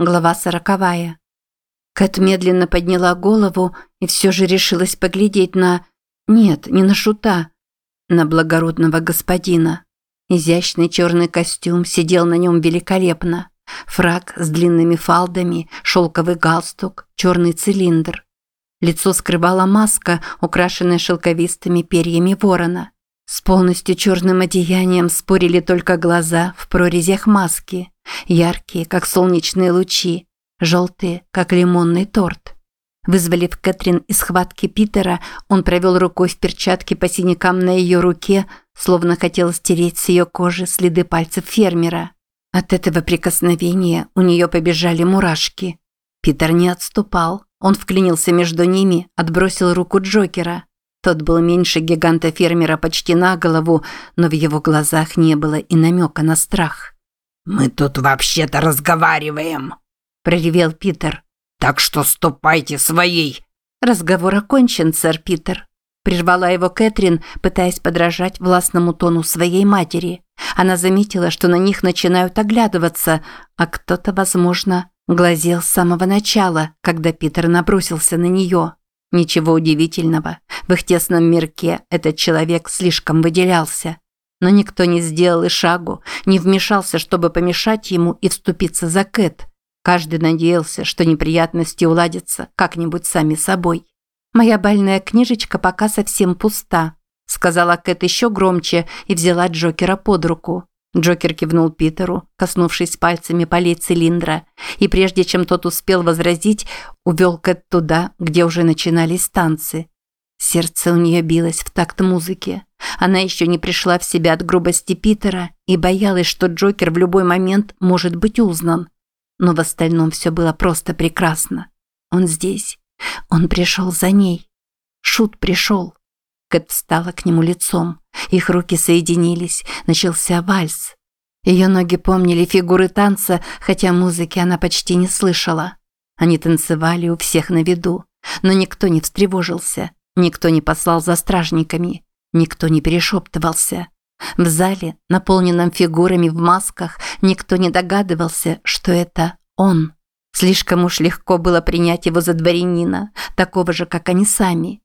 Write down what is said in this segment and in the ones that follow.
Глава сороковая. Кэт медленно подняла голову и все же решилась поглядеть на... Нет, не на шута. На благородного господина. Изящный черный костюм сидел на нем великолепно. Фрак с длинными фалдами, шелковый галстук, черный цилиндр. Лицо скрывала маска, украшенная шелковистыми перьями ворона. С полностью черным одеянием спорили только глаза в прорезях маски яркие, как солнечные лучи, желтые, как лимонный торт. Вызволив Кэтрин из схватки Питера, он провел рукой в перчатке по синякам на ее руке, словно хотел стереть с ее кожи следы пальцев фермера. От этого прикосновения у нее побежали мурашки. Питер не отступал. Он вклинился между ними, отбросил руку Джокера. Тот был меньше гиганта-фермера почти на голову, но в его глазах не было и намека на страх. «Мы тут вообще-то разговариваем», – проревел Питер. «Так что ступайте своей». «Разговор окончен, сэр Питер», – прервала его Кэтрин, пытаясь подражать властному тону своей матери. Она заметила, что на них начинают оглядываться, а кто-то, возможно, глазел с самого начала, когда Питер набросился на нее. Ничего удивительного, в их тесном мирке этот человек слишком выделялся. Но никто не сделал и шагу, не вмешался, чтобы помешать ему и вступиться за Кэт. Каждый надеялся, что неприятности уладятся как-нибудь сами собой. «Моя больная книжечка пока совсем пуста», сказала Кэт еще громче и взяла Джокера под руку. Джокер кивнул Питеру, коснувшись пальцами полей цилиндра, и прежде чем тот успел возразить, увел Кэт туда, где уже начинались танцы. Сердце у нее билось в такт музыки. Она еще не пришла в себя от грубости Питера и боялась, что Джокер в любой момент может быть узнан. Но в остальном все было просто прекрасно. Он здесь. Он пришел за ней. Шут пришел. Кэт встала к нему лицом. Их руки соединились. Начался вальс. Ее ноги помнили фигуры танца, хотя музыки она почти не слышала. Они танцевали у всех на виду, но никто не встревожился. Никто не послал за стражниками, никто не перешептывался. В зале, наполненном фигурами в масках, никто не догадывался, что это он. Слишком уж легко было принять его за дворянина, такого же, как они сами.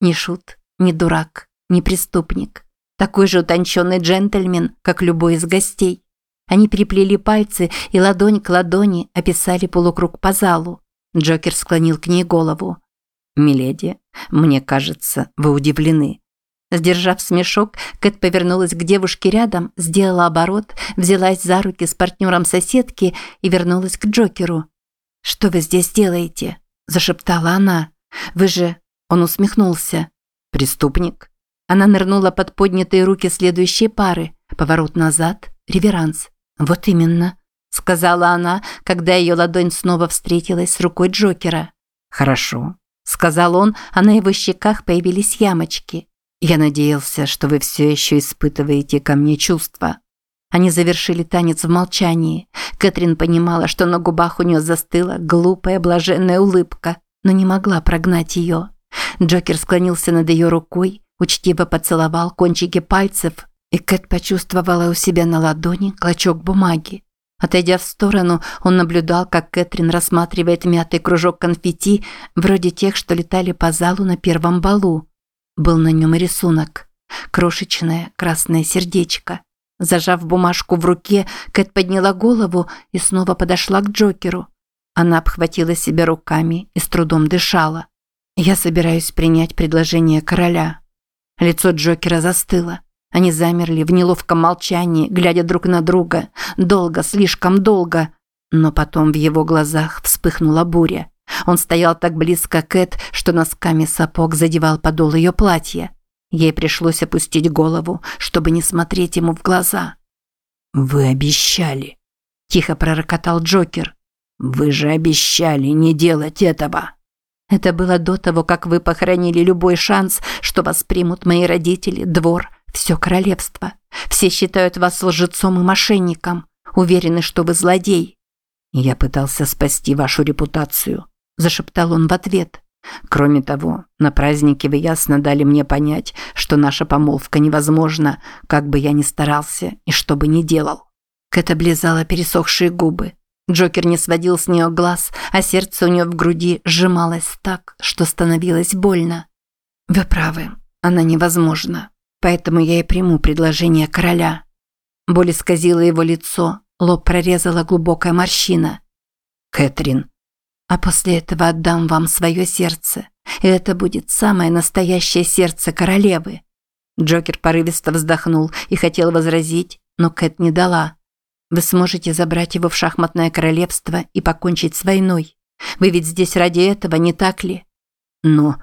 Ни шут, ни дурак, ни преступник. Такой же утонченный джентльмен, как любой из гостей. Они переплели пальцы и ладонь к ладони описали полукруг по залу. Джокер склонил к ней голову. «Миледи, мне кажется, вы удивлены». Сдержав смешок, Кэт повернулась к девушке рядом, сделала оборот, взялась за руки с партнером соседки и вернулась к Джокеру. «Что вы здесь делаете?» – зашептала она. «Вы же...» – он усмехнулся. «Преступник?» Она нырнула под поднятые руки следующей пары. Поворот назад, реверанс. «Вот именно», – сказала она, когда ее ладонь снова встретилась с рукой Джокера. «Хорошо сказал он, а на его щеках появились ямочки. Я надеялся, что вы все еще испытываете ко мне чувства. Они завершили танец в молчании. Кэтрин понимала, что на губах у нее застыла глупая блаженная улыбка, но не могла прогнать ее. Джокер склонился над ее рукой, учтиво поцеловал кончики пальцев, и Кэт почувствовала у себя на ладони клочок бумаги. Отойдя в сторону, он наблюдал, как Кэтрин рассматривает мятый кружок конфетти, вроде тех, что летали по залу на первом балу. Был на нем рисунок. Крошечное красное сердечко. Зажав бумажку в руке, Кэт подняла голову и снова подошла к Джокеру. Она обхватила себя руками и с трудом дышала. «Я собираюсь принять предложение короля». Лицо Джокера застыло. Они замерли в неловком молчании, глядя друг на друга, долго, слишком долго. Но потом в его глазах вспыхнула буря. Он стоял так близко к Кэт, что носками сапог задевал подол ее платья. Ей пришлось опустить голову, чтобы не смотреть ему в глаза. «Вы обещали», – тихо пророкотал Джокер. «Вы же обещали не делать этого». Это было до того, как вы похоронили любой шанс, что вас примут мои родители, двор, все королевство. Все считают вас лжецом и мошенником. Уверены, что вы злодей. Я пытался спасти вашу репутацию, зашептал он в ответ. Кроме того, на празднике вы ясно дали мне понять, что наша помолвка невозможна, как бы я ни старался и что бы ни делал. Кэт облизала пересохшие губы. Джокер не сводил с нее глаз, а сердце у нее в груди сжималось так, что становилось больно. «Вы правы, она невозможна, поэтому я и приму предложение короля». Боль исказила его лицо, лоб прорезала глубокая морщина. «Кэтрин, а после этого отдам вам свое сердце, и это будет самое настоящее сердце королевы». Джокер порывисто вздохнул и хотел возразить, но Кэт не дала. Вы сможете забрать его в шахматное королевство и покончить с войной. Вы ведь здесь ради этого, не так ли? Но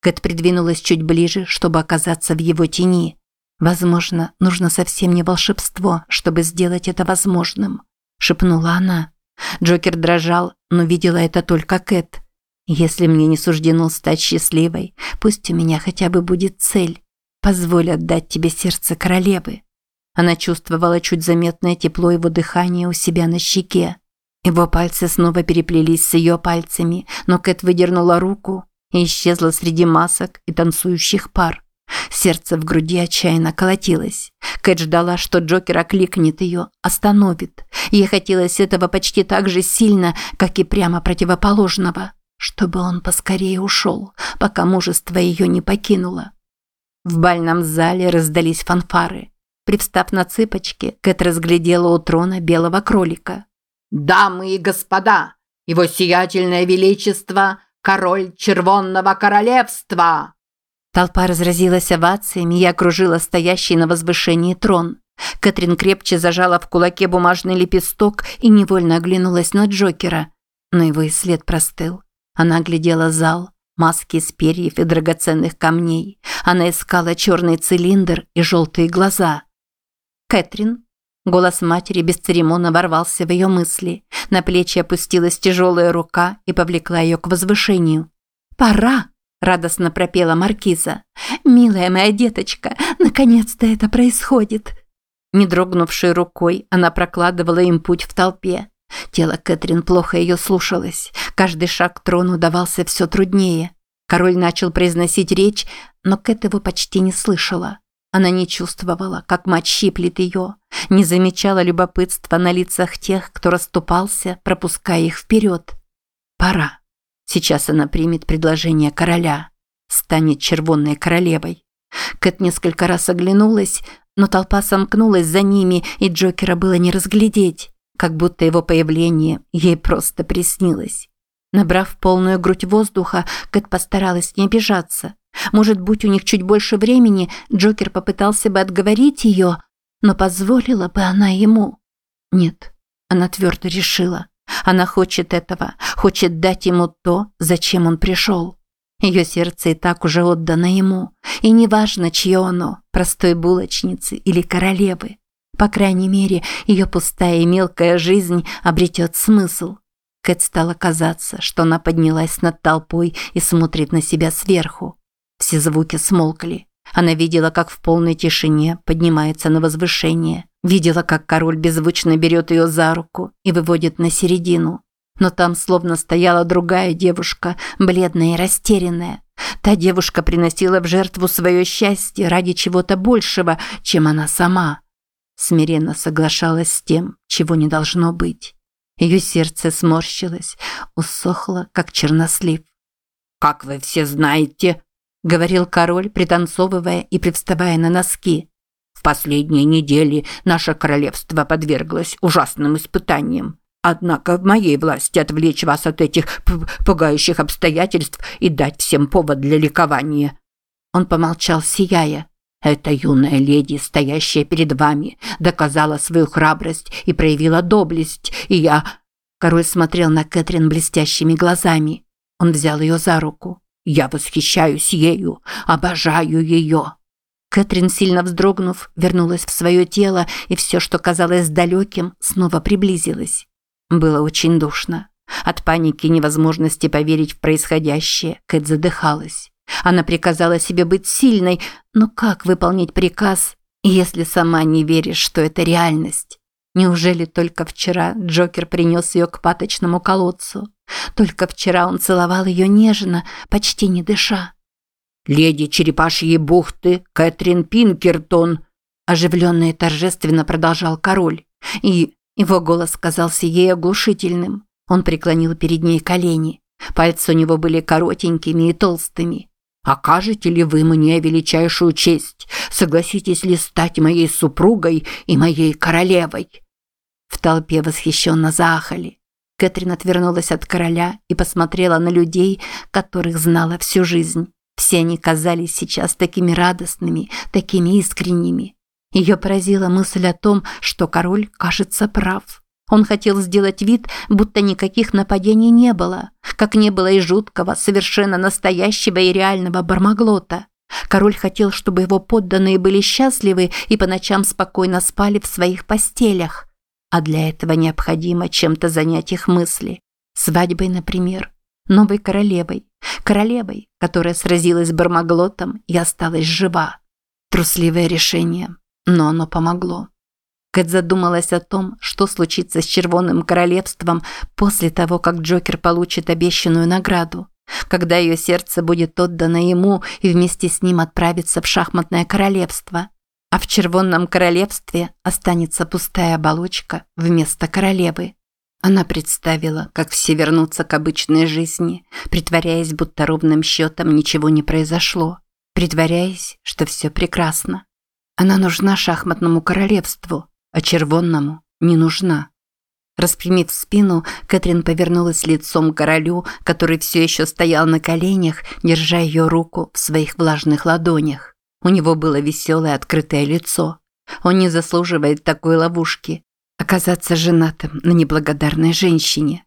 Кэт придвинулась чуть ближе, чтобы оказаться в его тени. Возможно, нужно совсем не волшебство, чтобы сделать это возможным, шепнула она. Джокер дрожал, но видела это только Кэт. Если мне не суждено стать счастливой, пусть у меня хотя бы будет цель. Позволь отдать тебе сердце королевы. Она чувствовала чуть заметное тепло его дыхания у себя на щеке. Его пальцы снова переплелись с ее пальцами, но Кэт выдернула руку и исчезла среди масок и танцующих пар. Сердце в груди отчаянно колотилось. Кэт ждала, что Джокер окликнет ее, остановит. Ей хотелось этого почти так же сильно, как и прямо противоположного. Чтобы он поскорее ушел, пока мужество ее не покинуло. В бальном зале раздались фанфары. Привстав на цыпочки, Кэт разглядела у трона белого кролика. «Дамы и господа, его сиятельное величество, король Червонного королевства!» Толпа разразилась овациями и окружила стоящий на возвышении трон. Кэтрин крепче зажала в кулаке бумажный лепесток и невольно оглянулась на Джокера. Но его и след простыл. Она оглядела зал, маски из перьев и драгоценных камней. Она искала черный цилиндр и желтые глаза. Кэтрин. Голос матери бесцеремонно ворвался в ее мысли. На плечи опустилась тяжелая рука и повлекла ее к возвышению. «Пора!» – радостно пропела Маркиза. «Милая моя деточка, наконец-то это происходит!» Не дрогнувшей рукой, она прокладывала им путь в толпе. Тело Кэтрин плохо ее слушалось. Каждый шаг к трону давался все труднее. Король начал произносить речь, но Кэт его почти не слышала. Она не чувствовала, как мать щиплет ее, не замечала любопытства на лицах тех, кто расступался, пропуская их вперед. Пора. Сейчас она примет предложение короля. Станет червонной королевой. Кэт несколько раз оглянулась, но толпа сомкнулась за ними, и Джокера было не разглядеть, как будто его появление ей просто приснилось. Набрав полную грудь воздуха, Кэт постаралась не обижаться. Может, будь у них чуть больше времени, Джокер попытался бы отговорить ее, но позволила бы она ему. Нет, она твердо решила. Она хочет этого, хочет дать ему то, зачем он пришел. Ее сердце и так уже отдано ему, и неважно, чье оно, простой булочницы или королевы. По крайней мере, ее пустая и мелкая жизнь обретет смысл. Кэт стало казаться, что она поднялась над толпой и смотрит на себя сверху. Все звуки смолкли. Она видела, как в полной тишине поднимается на возвышение. Видела, как король беззвучно берет ее за руку и выводит на середину. Но там словно стояла другая девушка, бледная и растерянная. Та девушка приносила в жертву свое счастье ради чего-то большего, чем она сама. Смиренно соглашалась с тем, чего не должно быть. Ее сердце сморщилось, усохло, как чернослив. «Как вы все знаете, говорил король, пританцовывая и привставая на носки. В последние недели наше королевство подверглось ужасным испытаниям. Однако в моей власти отвлечь вас от этих пугающих обстоятельств и дать всем повод для ликования. Он помолчал, сияя. Эта юная леди, стоящая перед вами, доказала свою храбрость и проявила доблесть, и я... Король смотрел на Кэтрин блестящими глазами. Он взял ее за руку. Я восхищаюсь ею, обожаю ее». Кэтрин, сильно вздрогнув, вернулась в свое тело, и все, что казалось далеким, снова приблизилось. Было очень душно. От паники и невозможности поверить в происходящее Кэт задыхалась. Она приказала себе быть сильной, но как выполнить приказ, если сама не веришь, что это реальность? Неужели только вчера Джокер принес ее к паточному колодцу? Только вчера он целовал ее нежно, почти не дыша. «Леди Черепашьей бухты Кэтрин Пинкертон», оживленно и торжественно продолжал король. «И Его голос казался ей оглушительным. Он преклонил перед ней колени. Пальцы у него были коротенькими и толстыми. «Окажете ли вы мне величайшую честь? Согласитесь ли стать моей супругой и моей королевой?» В толпе восхищенно заахали. Кэтрин отвернулась от короля и посмотрела на людей, которых знала всю жизнь. Все они казались сейчас такими радостными, такими искренними. Ее поразила мысль о том, что король, кажется, прав. Он хотел сделать вид, будто никаких нападений не было, как не было и жуткого, совершенно настоящего и реального бармаглота. Король хотел, чтобы его подданные были счастливы и по ночам спокойно спали в своих постелях. А для этого необходимо чем-то занять их мысли. Свадьбой, например. Новой королевой. Королевой, которая сразилась с Бармаглотом и осталась жива. Трусливое решение, но оно помогло. Кэт задумалась о том, что случится с Червонным Королевством после того, как Джокер получит обещанную награду. Когда ее сердце будет отдано ему и вместе с ним отправится в шахматное королевство. А в Червонном Королевстве останется пустая оболочка вместо королевы. Она представила, как все вернутся к обычной жизни, притворяясь, будто ровным счетом ничего не произошло, притворяясь, что все прекрасно. Она нужна шахматному королевству, а червонному не нужна. Распрямив спину, Кэтрин повернулась лицом к королю, который все еще стоял на коленях, держа ее руку в своих влажных ладонях. У него было веселое открытое лицо. Он не заслуживает такой ловушки. Оказаться женатым на неблагодарной женщине.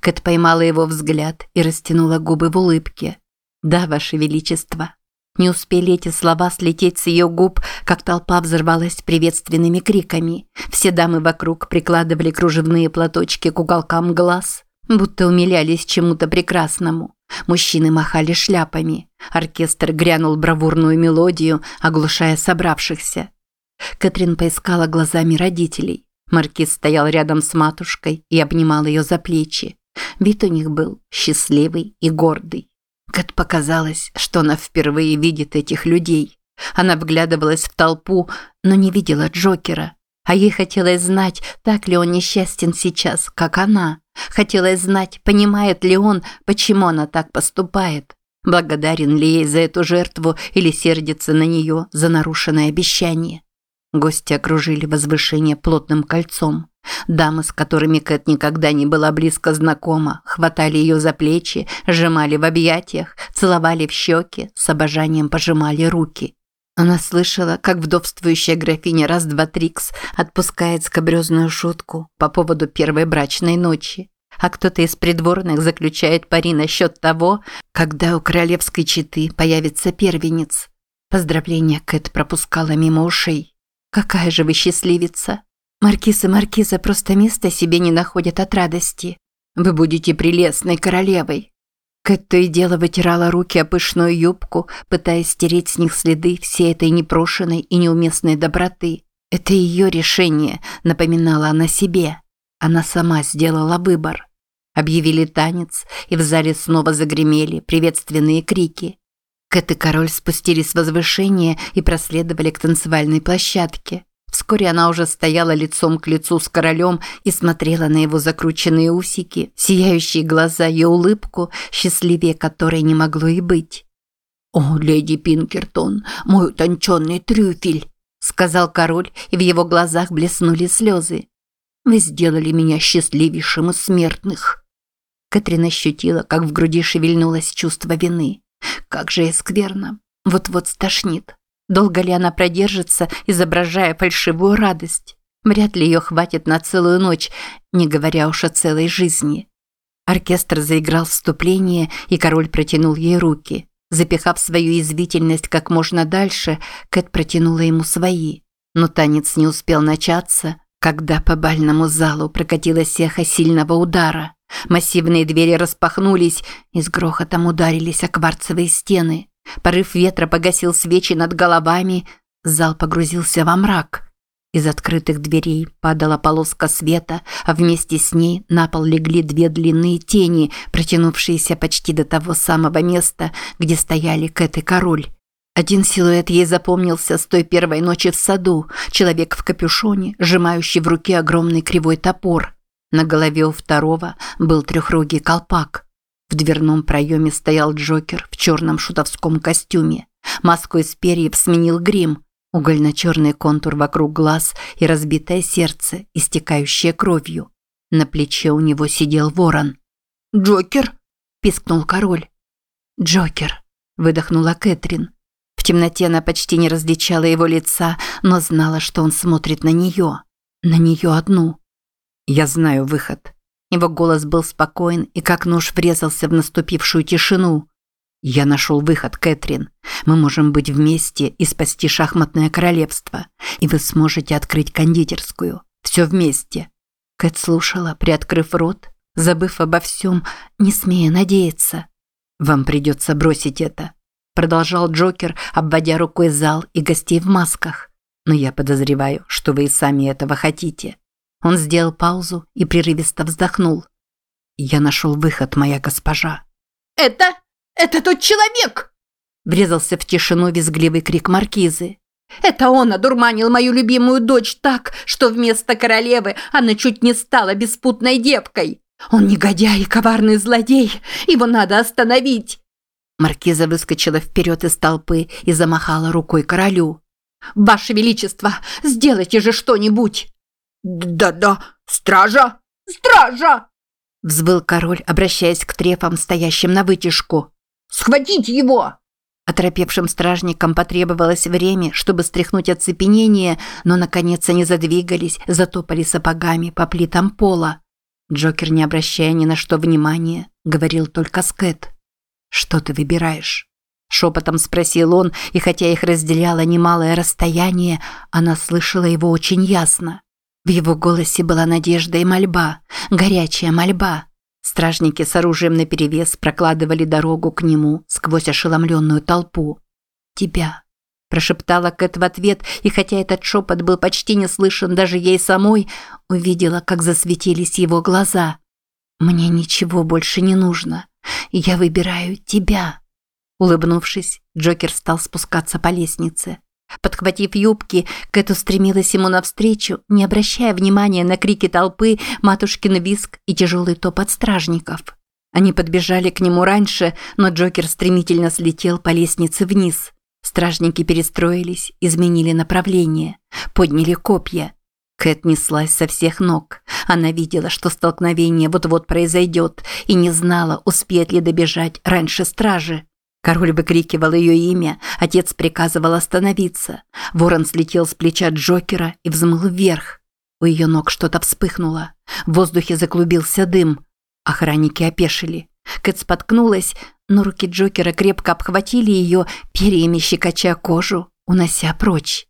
Кэт поймала его взгляд и растянула губы в улыбке. «Да, Ваше Величество». Не успели эти слова слететь с ее губ, как толпа взорвалась приветственными криками. Все дамы вокруг прикладывали кружевные платочки к уголкам глаз, будто умилялись чему-то прекрасному. Мужчины махали шляпами. Оркестр грянул бравурную мелодию, оглушая собравшихся. Кэтрин поискала глазами родителей. Маркиз стоял рядом с матушкой и обнимал ее за плечи. Вид у них был счастливый и гордый. Кэт показалось, что она впервые видит этих людей. Она вглядывалась в толпу, но не видела Джокера. А ей хотелось знать, так ли он несчастен сейчас, как она. Хотелось знать, понимает ли он, почему она так поступает. Благодарен ли ей за эту жертву или сердится на нее за нарушенное обещание. Гости окружили возвышение плотным кольцом. Дамы, с которыми Кэт никогда не была близко знакома, хватали ее за плечи, сжимали в объятиях, целовали в щеки, с обожанием пожимали руки. Она слышала, как вдовствующая графиня раз-два-трикс отпускает скобрезную шутку по поводу первой брачной ночи, а кто-то из придворных заключает пари насчет того, когда у королевской четы появится первенец. Поздравления Кэт пропускала мимо ушей. «Какая же вы счастливица!» Маркиз и маркиза просто места себе не находят от радости. Вы будете прелестной королевой. Кэт то и дело вытирала руки о пышную юбку, пытаясь стереть с них следы всей этой непрошенной и неуместной доброты. Это ее решение, напоминала она себе. Она сама сделала выбор. Объявили танец, и в зале снова загремели приветственные крики. Кэт и король спустились с возвышения и проследовали к танцевальной площадке. Вскоре она уже стояла лицом к лицу с королем и смотрела на его закрученные усики, сияющие глаза и улыбку, счастливее которой не могло и быть. «О, леди Пинкертон, мой утонченный трюфель!» – сказал король, и в его глазах блеснули слезы. «Вы сделали меня счастливейшим из смертных!» Катрин ощутила, как в груди шевельнулось чувство вины. Как же ей скверно. Вот-вот стошнит. Долго ли она продержится, изображая фальшивую радость? Вряд ли ее хватит на целую ночь, не говоря уж о целой жизни. Оркестр заиграл вступление, и король протянул ей руки. Запихав свою извительность как можно дальше, Кэт протянула ему свои. Но танец не успел начаться, когда по бальному залу прокатилось эхо сильного удара. Массивные двери распахнулись и с грохотом ударились о кварцевые стены. Порыв ветра погасил свечи над головами, зал погрузился во мрак. Из открытых дверей падала полоска света, а вместе с ней на пол легли две длинные тени, протянувшиеся почти до того самого места, где стояли Кэт и король. Один силуэт ей запомнился с той первой ночи в саду. Человек в капюшоне, сжимающий в руке огромный кривой топор. На голове у второго был трехрогий колпак. В дверном проеме стоял Джокер в черном шутовском костюме. Маску из перьев сменил грим. Угольно-черный контур вокруг глаз и разбитое сердце, истекающее кровью. На плече у него сидел ворон. «Джокер?» – пискнул король. «Джокер», – выдохнула Кэтрин. В темноте она почти не различала его лица, но знала, что он смотрит на нее. На нее одну. «Я знаю выход». Его голос был спокоен и как нож врезался в наступившую тишину. «Я нашел выход, Кэтрин. Мы можем быть вместе и спасти шахматное королевство. И вы сможете открыть кондитерскую. Все вместе». Кэт слушала, приоткрыв рот, забыв обо всем, не смея надеяться. «Вам придется бросить это», – продолжал Джокер, обводя рукой зал и гостей в масках. «Но я подозреваю, что вы и сами этого хотите». Он сделал паузу и прерывисто вздохнул. «Я нашел выход, моя госпожа». «Это... это тот человек!» Врезался в тишину визгливый крик маркизы. «Это он одурманил мою любимую дочь так, что вместо королевы она чуть не стала беспутной девкой. Он негодяй и коварный злодей, его надо остановить!» Маркиза выскочила вперед из толпы и замахала рукой королю. «Ваше Величество, сделайте же что-нибудь!» «Да-да, стража! Стража!» Взвыл король, обращаясь к трефам, стоящим на вытяжку. «Схватить его!» Оторопевшим стражникам потребовалось время, чтобы стряхнуть оцепенение, но, наконец, они задвигались, затопали сапогами по плитам пола. Джокер, не обращая ни на что внимания, говорил только с Кэт. «Что ты выбираешь?» Шепотом спросил он, и хотя их разделяло немалое расстояние, она слышала его очень ясно. В его голосе была надежда и мольба, горячая мольба. Стражники с оружием наперевес прокладывали дорогу к нему сквозь ошеломленную толпу. «Тебя», – прошептала Кэт в ответ, и хотя этот шепот был почти не слышен даже ей самой, увидела, как засветились его глаза. «Мне ничего больше не нужно. Я выбираю тебя». Улыбнувшись, Джокер стал спускаться по лестнице. Подхватив юбки, Кэт устремилась ему навстречу, не обращая внимания на крики толпы, матушкин виск и тяжелый топот стражников. Они подбежали к нему раньше, но Джокер стремительно слетел по лестнице вниз. Стражники перестроились, изменили направление, подняли копья. Кэт неслась со всех ног. Она видела, что столкновение вот-вот произойдет, и не знала, успеет ли добежать раньше стражи. Король выкрикивал ее имя, отец приказывал остановиться. Ворон слетел с плеча Джокера и взмыл вверх. У ее ног что-то вспыхнуло. В воздухе заклубился дым. Охранники опешили. Кэт споткнулась, но руки Джокера крепко обхватили ее, перьями щекоча кожу, унося прочь.